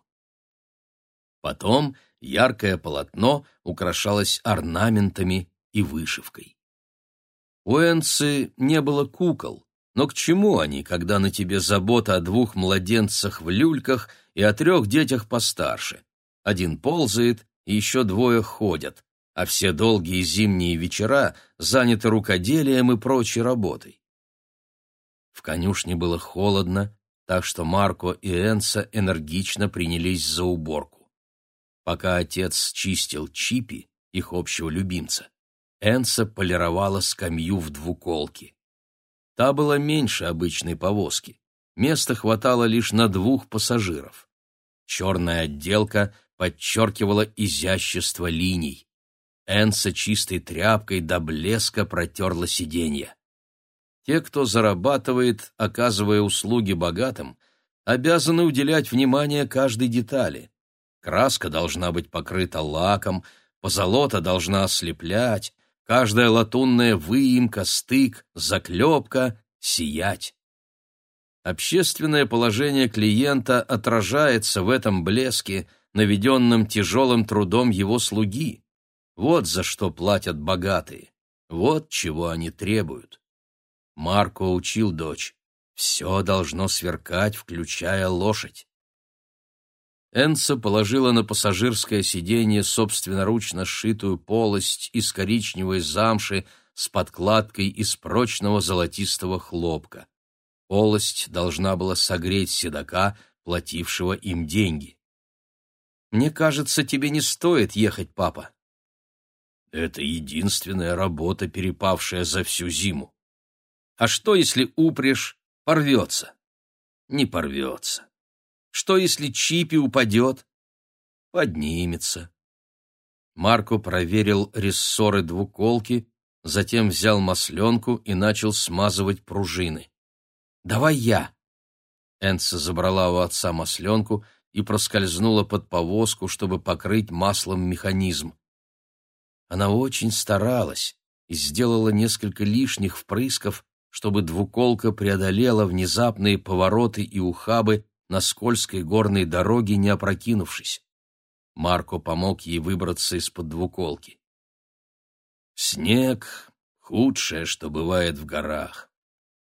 Потом яркое полотно украшалось орнаментами и вышивкой. У Энцы не было кукол, но к чему они, когда на тебе забота о двух младенцах в люльках и о трех детях постарше? Один ползает, и еще двое ходят а все долгие зимние вечера заняты рукоделием и прочей работой. В конюшне было холодно, так что Марко и Энса энергично принялись за уборку. Пока отец чистил Чипи, их общего любимца, Энса полировала скамью в двуколке. Та была меньше обычной повозки, места хватало лишь на двух пассажиров. Черная отделка подчеркивала изящество линий. Энса чистой тряпкой до блеска протерла сиденье. Те, кто зарабатывает, оказывая услуги богатым, обязаны уделять внимание каждой детали. Краска должна быть покрыта лаком, позолота должна ослеплять, каждая латунная выемка, стык, заклепка — сиять. Общественное положение клиента отражается в этом блеске, наведенном тяжелым трудом его слуги. Вот за что платят богатые, вот чего они требуют. Марко учил дочь, все должно сверкать, включая лошадь. Энца положила на пассажирское сиденье собственноручно сшитую полость из коричневой замши с подкладкой из прочного золотистого хлопка. Полость должна была согреть седока, платившего им деньги. «Мне кажется, тебе не стоит ехать, папа», Это единственная работа, перепавшая за всю зиму. А что, если упряжь порвется? Не порвется. Что, если Чипи упадет? Поднимется. Марко проверил рессоры двуколки, затем взял масленку и начал смазывать пружины. «Давай я!» Энса забрала у отца масленку и проскользнула под повозку, чтобы покрыть маслом механизм. Она очень старалась и сделала несколько лишних впрысков, чтобы двуколка преодолела внезапные повороты и ухабы на скользкой горной дороге, не опрокинувшись. Марко помог ей выбраться из-под двуколки. «Снег — худшее, что бывает в горах.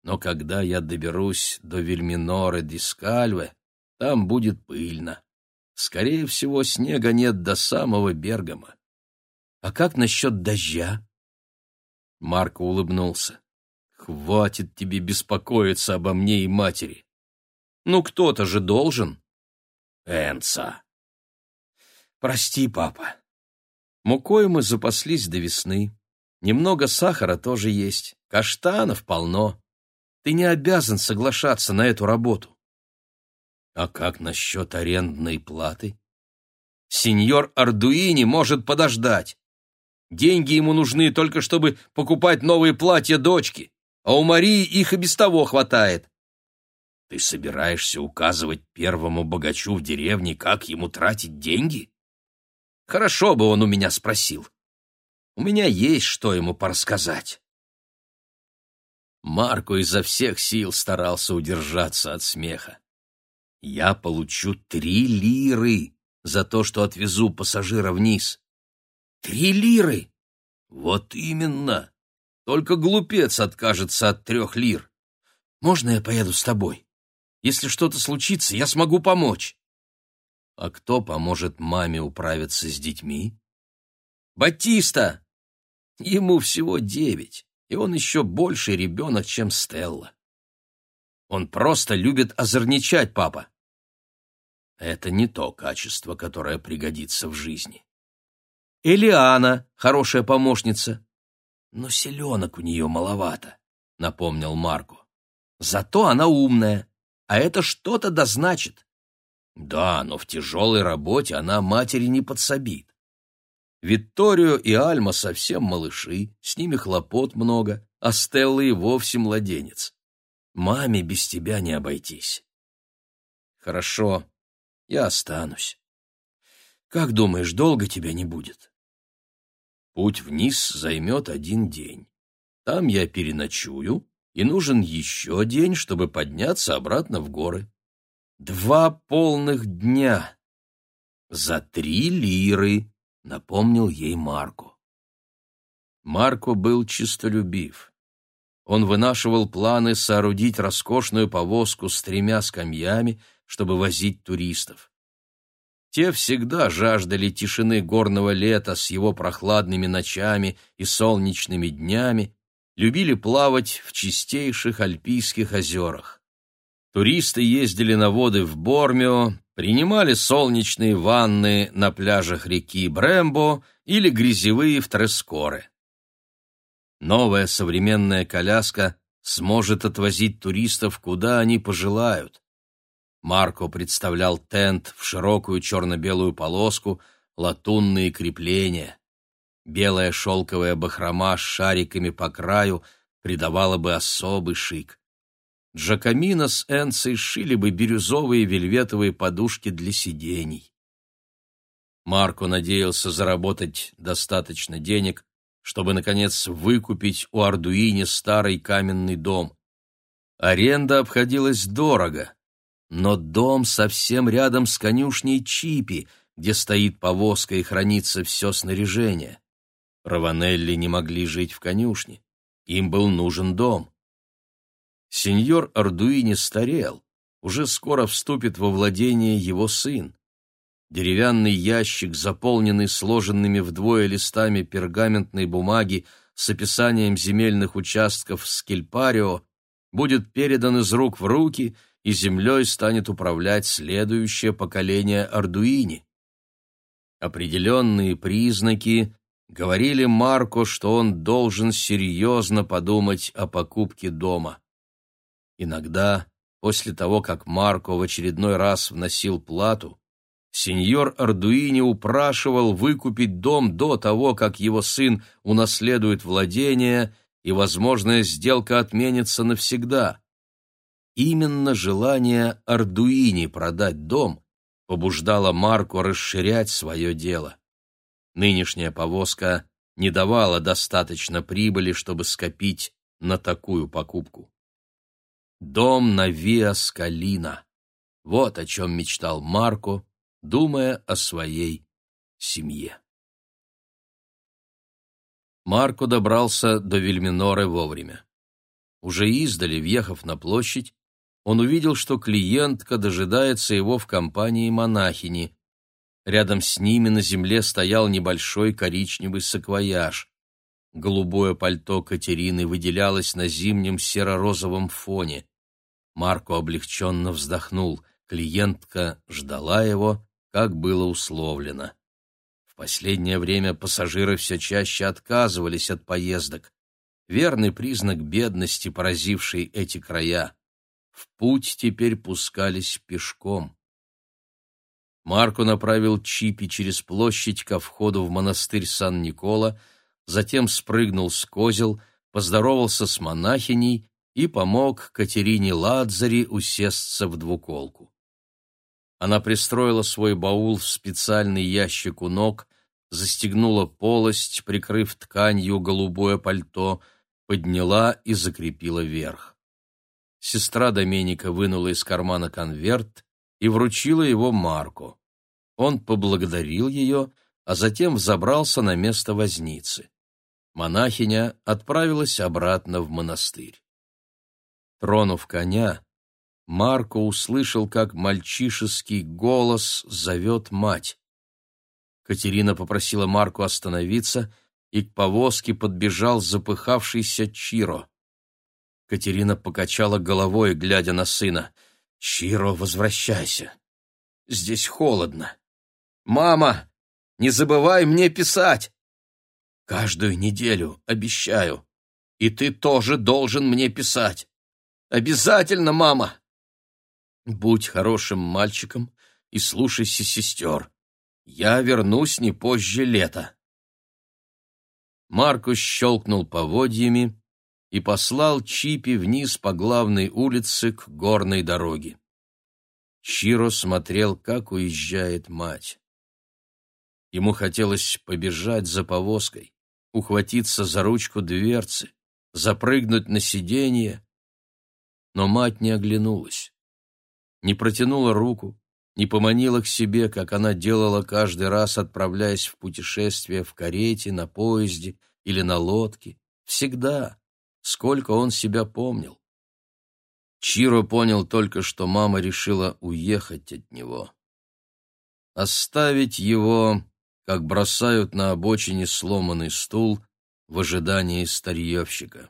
Но когда я доберусь до Вельминоры Дискальве, там будет пыльно. Скорее всего, снега нет до самого Бергама. А как насчет дождя?» Марко улыбнулся. «Хватит тебе беспокоиться обо мне и матери. Ну, кто-то же должен». «Энца, «Прости, папа». Мукой мы запаслись до весны. Немного сахара тоже есть, каштанов полно. Ты не обязан соглашаться на эту работу. А как насчет арендной платы? Сеньор Ардуини может подождать. Деньги ему нужны только чтобы покупать новые платья дочки, а у Марии их и без того хватает. Ты собираешься указывать первому богачу в деревне, как ему тратить деньги? Хорошо бы он у меня спросил. У меня есть что ему порассказать. Марко изо всех сил старался удержаться от смеха. Я получу три лиры за то, что отвезу пассажира вниз. Три лиры? Вот именно. Только глупец откажется от трех лир. Можно я поеду с тобой? Если что-то случится, я смогу помочь. А кто поможет маме управиться с детьми? Батиста! Ему всего девять, и он еще больше ребенок, чем Стелла. Он просто любит озорничать, папа. Это не то качество, которое пригодится в жизни. Элиана — хорошая помощница. Но селенок у нее маловато, — напомнил Марко. Зато она умная, а это что-то да значит. Да, но в тяжелой работе она матери не подсобит. Витторио и Альма совсем малыши, с ними хлопот много, а Стелла и вовсе младенец. Маме без тебя не обойтись. Хорошо, я останусь. Как думаешь, долго тебя не будет? Путь вниз займет один день. Там я переночую, и нужен еще день, чтобы подняться обратно в горы. Два полных дня. За три лиры, напомнил ей Марко. Марко был чистолюбив. Он вынашивал планы соорудить роскошную повозку с тремя скамьями, чтобы возить туристов. Те всегда жаждали тишины горного лета с его прохладными ночами и солнечными днями, любили плавать в чистейших альпийских озерах. Туристы ездили на воды в Бормио, принимали солнечные ванны на пляжах реки Брембо или грязевые в Трескоре. Новая современная коляска сможет отвозить туристов куда они пожелают. Марко представлял тент в широкую черно-белую полоску, латунные крепления. Белая шелковая бахрома с шариками по краю придавала бы особый шик. Джакамина с Энцей шили бы бирюзовые вельветовые подушки для сидений. Марко надеялся заработать достаточно денег, чтобы, наконец, выкупить у Ардуини старый каменный дом. Аренда обходилась дорого, но дом совсем рядом с конюшней Чипи, где стоит повозка и хранится все снаряжение. Раванелли не могли жить в конюшне. Им был нужен дом. Сеньор Ардуини старел, уже скоро вступит во владение его сын. Деревянный ящик, заполненный сложенными вдвое листами пергаментной бумаги с описанием земельных участков Скельпарио, будет передан из рук в руки, и землей станет управлять следующее поколение Ардуини. Определенные признаки говорили Марко, что он должен серьезно подумать о покупке дома. Иногда, после того, как Марко в очередной раз вносил плату, сеньор Ардуини упрашивал выкупить дом до того, как его сын унаследует владение, и возможная сделка отменится навсегда. Именно желание Ардуини продать дом побуждало Марко расширять свое дело. Нынешняя повозка не давала достаточно прибыли, чтобы скопить на такую покупку. Дом на Виа Скалина. Вот о чем мечтал Марко, думая о своей семье. Марко добрался до Вильминоры вовремя. Уже издали, въехав на площадь, он увидел, что клиентка дожидается его в компании монахини. Рядом с ними на земле стоял небольшой коричневый саквояж. Голубое пальто Катерины выделялось на зимнем серо-розовом фоне. Марко облегченно вздохнул. Клиентка ждала его, как было условлено. В последнее время пассажиры все чаще отказывались от поездок. Верный признак бедности, поразивший эти края. В путь теперь пускались пешком. Марко направил Чипи через площадь ко входу в монастырь Сан-Никола, затем спрыгнул с козел, поздоровался с монахиней и помог Катерине Ладзари усесться в двуколку. Она пристроила свой баул в специальный ящик у ног, застегнула полость, прикрыв тканью голубое пальто, подняла и закрепила верх. Сестра Доменика вынула из кармана конверт и вручила его Марку. Он поблагодарил ее, а затем взобрался на место возницы. Монахиня отправилась обратно в монастырь. Тронув коня, Марко услышал, как мальчишеский голос зовет мать. Катерина попросила Марку остановиться, и к повозке подбежал запыхавшийся Чиро. Катерина покачала головой, глядя на сына. «Чиро, возвращайся. Здесь холодно. Мама, не забывай мне писать. Каждую неделю, обещаю. И ты тоже должен мне писать. Обязательно, мама!» Будь хорошим мальчиком и слушайся сестер. Я вернусь не позже лета. Маркус щелкнул поводьями и послал Чипи вниз по главной улице к горной дороге. Чиро смотрел, как уезжает мать. Ему хотелось побежать за повозкой, ухватиться за ручку дверцы, запрыгнуть на сиденье, но мать не оглянулась не протянула руку, не поманила к себе, как она делала каждый раз, отправляясь в путешествие в карете, на поезде или на лодке. Всегда, сколько он себя помнил. Чиро понял только, что мама решила уехать от него. Оставить его, как бросают на обочине сломанный стул, в ожидании старьевщика.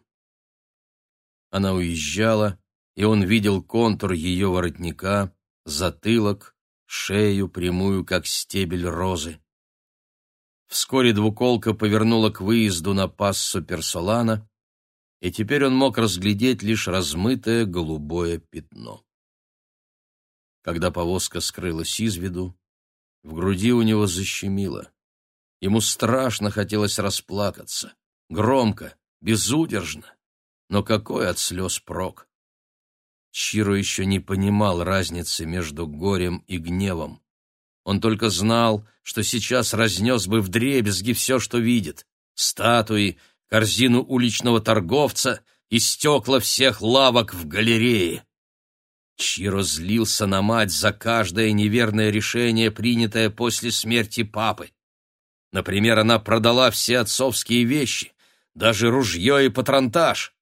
Она уезжала, и он видел контур ее воротника, затылок, шею прямую, как стебель розы. Вскоре двуколка повернула к выезду на пассу Персолана, и теперь он мог разглядеть лишь размытое голубое пятно. Когда повозка скрылась из виду, в груди у него защемило. Ему страшно хотелось расплакаться, громко, безудержно, но какой от слез прок? Чиро еще не понимал разницы между горем и гневом. Он только знал, что сейчас разнес бы вдребезги все, что видит. Статуи, корзину уличного торговца и стекла всех лавок в галерее. Чиро злился на мать за каждое неверное решение, принятое после смерти папы. Например, она продала все отцовские вещи, даже ружье и патронтаж.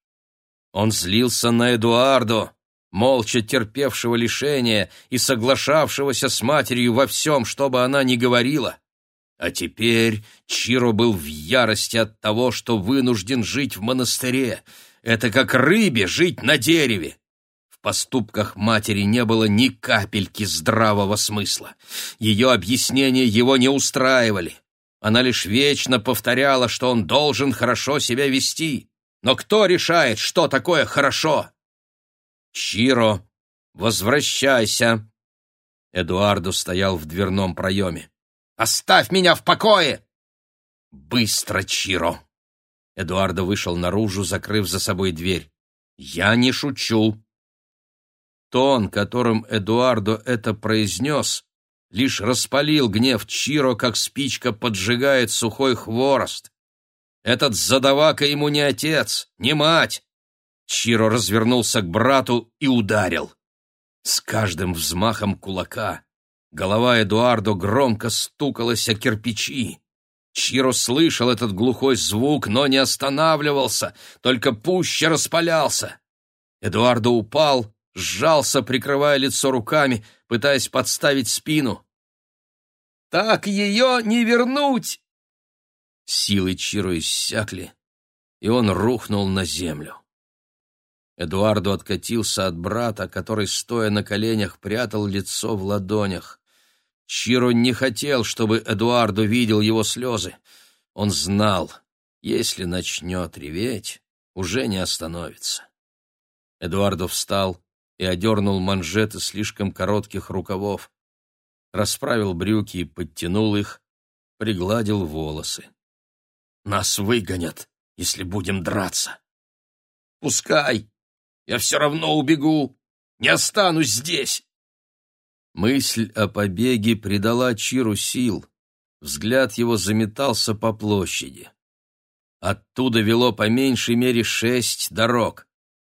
Он злился на Эдуардо, молча терпевшего лишения и соглашавшегося с матерью во всем, что бы она ни говорила. А теперь Чиро был в ярости от того, что вынужден жить в монастыре. Это как рыбе жить на дереве. В поступках матери не было ни капельки здравого смысла. Ее объяснения его не устраивали. Она лишь вечно повторяла, что он должен хорошо себя вести. Но кто решает, что такое хорошо? Чиро, возвращайся. Эдуардо стоял в дверном проеме. Оставь меня в покое! Быстро, Чиро! Эдуардо вышел наружу, закрыв за собой дверь. Я не шучу. Тон, которым Эдуардо это произнес, лишь распалил гнев Чиро, как спичка поджигает сухой хворост. Этот задавака ему не отец, не мать. Чиро развернулся к брату и ударил. С каждым взмахом кулака голова Эдуардо громко стукалась о кирпичи. Чиро слышал этот глухой звук, но не останавливался, только пуще распалялся. Эдуардо упал, сжался, прикрывая лицо руками, пытаясь подставить спину. «Так ее не вернуть!» Силы Чиро иссякли, и он рухнул на землю. Эдуардо откатился от брата, который, стоя на коленях, прятал лицо в ладонях. Чиро не хотел, чтобы Эдуардо видел его слезы. Он знал, если начнет реветь, уже не остановится. Эдуардо встал и одернул манжеты слишком коротких рукавов, расправил брюки и подтянул их, пригладил волосы. «Нас выгонят, если будем драться». «Пускай! Я все равно убегу! Не останусь здесь!» Мысль о побеге придала Чиру сил. Взгляд его заметался по площади. Оттуда вело по меньшей мере шесть дорог.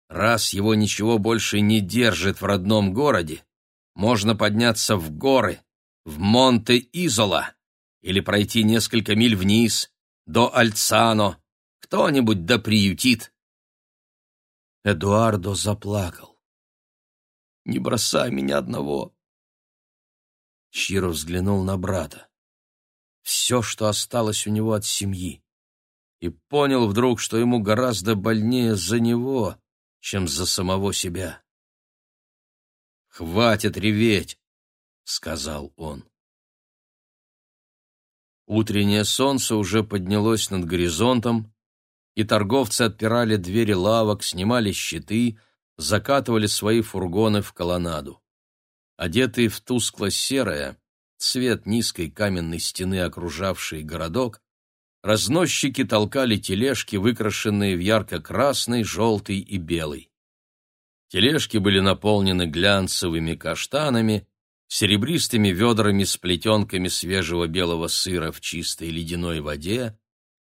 Раз его ничего больше не держит в родном городе, можно подняться в горы, в Монте-Изола, или пройти несколько миль вниз, до Альцано. Кто-нибудь да приютит. Эдуардо заплакал. «Не бросай меня одного!» Чиро взглянул на брата. Все, что осталось у него от семьи. И понял вдруг, что ему гораздо больнее за него, чем за самого себя. «Хватит реветь!» — сказал он. Утреннее солнце уже поднялось над горизонтом, и торговцы отпирали двери лавок, снимали щиты, закатывали свои фургоны в колоннаду. Одетые в тускло-серое, цвет низкой каменной стены, окружавший городок, разносчики толкали тележки, выкрашенные в ярко-красный, желтый и белый. Тележки были наполнены глянцевыми каштанами, серебристыми ведрами с плетенками свежего белого сыра в чистой ледяной воде,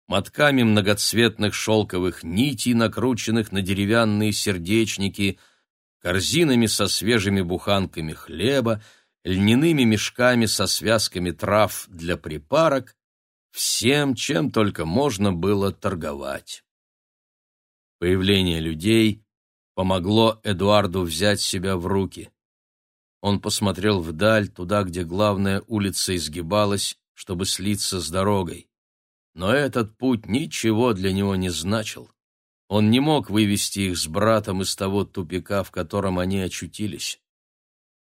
мотками многоцветных шелковых нитей, накрученных на деревянные сердечники, корзинами со свежими буханками хлеба, льняными мешками со связками трав для припарок, всем, чем только можно было торговать. Появление людей помогло Эдуарду взять себя в руки. Он посмотрел вдаль, туда, где главная улица изгибалась, чтобы слиться с дорогой. Но этот путь ничего для него не значил. Он не мог вывести их с братом из того тупика, в котором они очутились.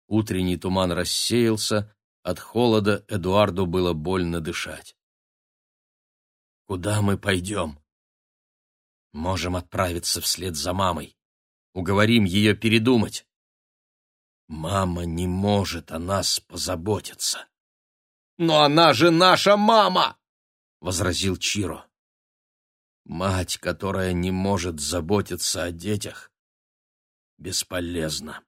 Утренний туман рассеялся, от холода Эдуарду было больно дышать. «Куда мы пойдем?» «Можем отправиться вслед за мамой. Уговорим ее передумать». «Мама не может о нас позаботиться». «Но она же наша мама!» — возразил Чиро. Мать, которая не может заботиться о детях, бесполезна.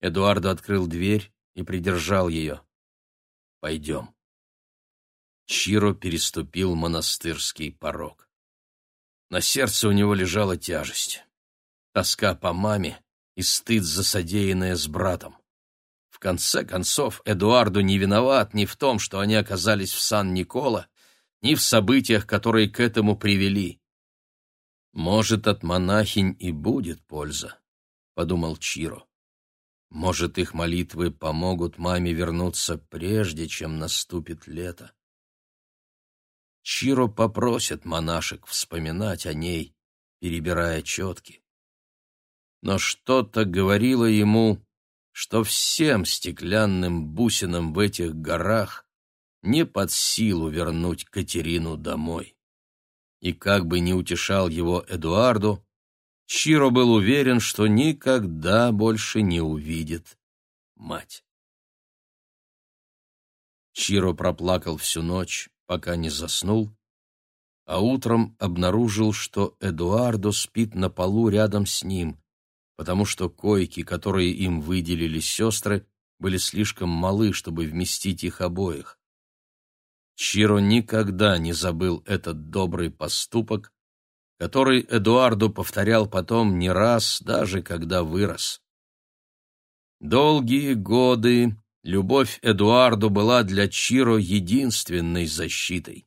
Эдуардо открыл дверь и придержал ее. «Пойдем». Чиро переступил монастырский порог. На сердце у него лежала тяжесть. Тоска по маме и стыд за содеянное с братом. В конце концов, Эдуарду не виноват ни в том, что они оказались в Сан-Никола, ни в событиях, которые к этому привели. «Может, от монахинь и будет польза», — подумал Чиро. «Может, их молитвы помогут маме вернуться прежде, чем наступит лето». Чиро попросит монашек вспоминать о ней, перебирая четки. Но что-то говорило ему, что всем стеклянным бусинам в этих горах не под силу вернуть Катерину домой. И как бы ни утешал его Эдуарду, Чиро был уверен, что никогда больше не увидит мать. Чиро проплакал всю ночь, пока не заснул, а утром обнаружил, что Эдуардо спит на полу рядом с ним, потому что койки, которые им выделили сестры, были слишком малы, чтобы вместить их обоих. Чиро никогда не забыл этот добрый поступок, который Эдуарду повторял потом не раз, даже когда вырос. Долгие годы любовь Эдуарду была для Чиро единственной защитой.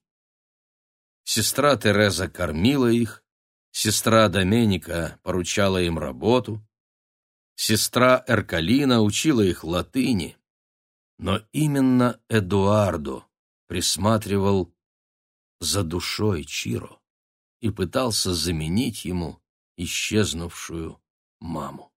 Сестра Тереза кормила их, сестра Доменика поручала им работу, сестра Эркалина учила их латыни, но именно Эдуарду присматривал за душой Чиро и пытался заменить ему исчезнувшую маму.